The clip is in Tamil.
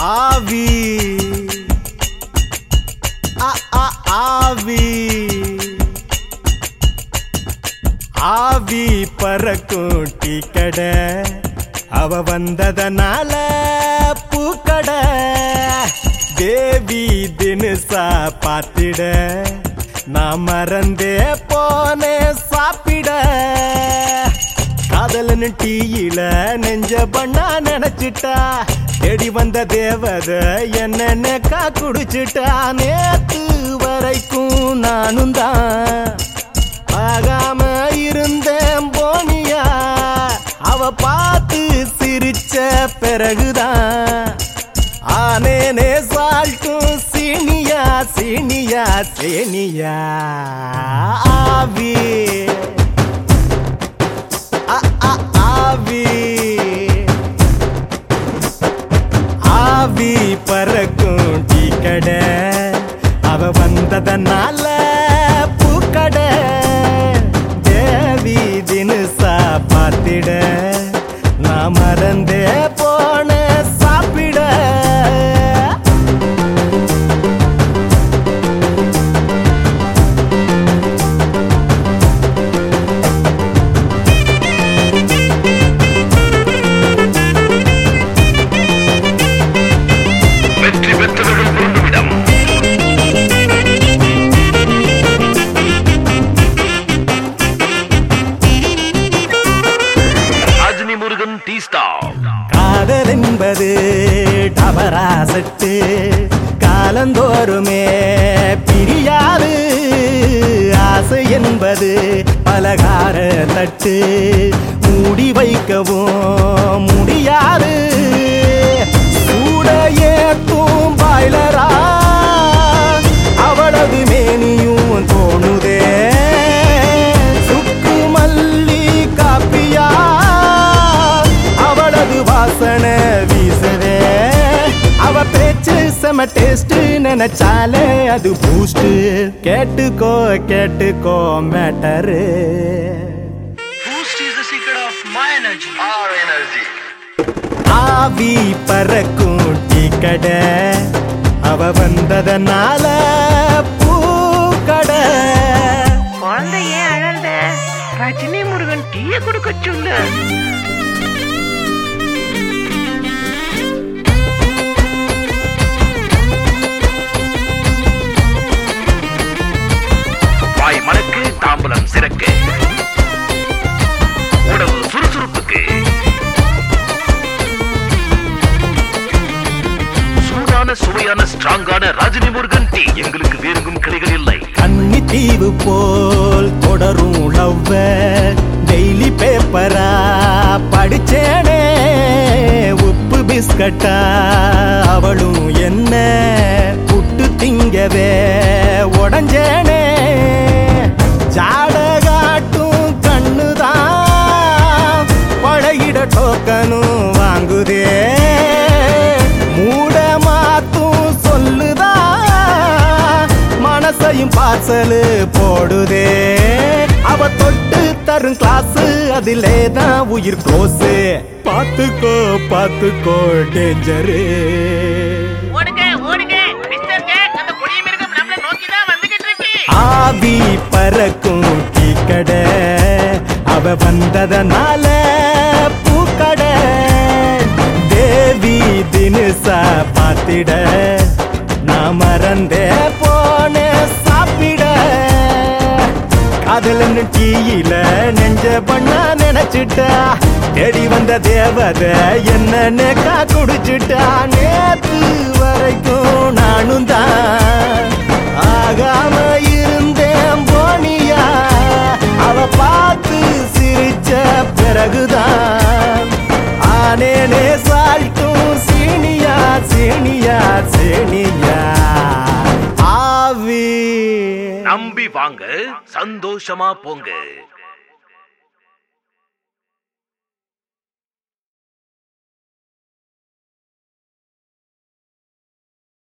ஆவி. ஆ, ஆ, ஆவி. ஆவி பறக்கும் டீ கடை. அவ வந்ததனால பூக்கடை தேவி தினுசா பார்த்திட நான் மறந்தே போனேன் சாப்பிட. காதலன் டீயில நெஞ்ச பண்ணா நினைச்சிட்டா. தேடி வந்த தேவத என்னன்னு கா குடிச்சிட்டா நேத்து வரைக்கும் நானும் தான். ஆகாம இருந்தேன் போனியா? அவ பார்த்து சிரிச்ச பிறகுதான். ஆனேனே சால்ட்டும் சீனியா சீனியா சீனியா. ஆவி நான் மறந்தே முருகன் காதல் என்பது டபராசட்டு காலந்தோறுமே பிரியாது. ஆசை என்பது பலகார தட்டு மூடி வைக்கவும் முடியாது. செம டேஸ்ட் நினைச்சாலே அது பூஸ்ட் கேட்டுக்கோ கேட்டுக்கோ matter Boost is the secret of my energy. ஆர் எனர்ஜி ஆவி பறக்கும் டீ கடை அவ வந்ததனால பூக்கடை. குழந்தை ஏன் அழல்த ரஜினி முருகன் டீய கொடுக்க சொல்லு. சுவையான ஸ்ட்ராங்கான ராஜினி முருகன் டீ. எங்களுக்கு வேறெங்கும் கிடைகள் இல்லை. கண்ணி தீவு போல் தொடரும் லவ்வ டெய்லி பேப்பரா படிச்சேனே உப்பு பிஸ்கட்டா அவளும் என்ன புட்டு திங்கவே உடஞ்சேனே. ஜாடகாட்டும் கண்ணுதான் பழகிட டோக்கனும் வாங்குதே. மனசையும் பார்சலு போடுதே. அவ தொட்டு தரும் கிளாஸ் அதிலே தான் உயிர் க்ளோஸ் பாத்துக்கோ பாத்துக்கோ டேஞ்சரு ஆவி பறக்கும் டீ கடை அவ வந்ததனால பூக்கடை. தேவி தினுசா பாத்திட நான் மறந்தே காதலன்னு டீயில நெஞ்ச பண்ணா நினைச்சிட்டா. தேடி வந்த தேவத என்ன கா குடிச்சிட்டா. நேத்து வரைக்கும் நானும் தான். ஆகாம இருந்தேன் போனியா. அவ பார்த்து சிரிச்ச பிறகுதான். ஆனேனே क्षमा पोंगे।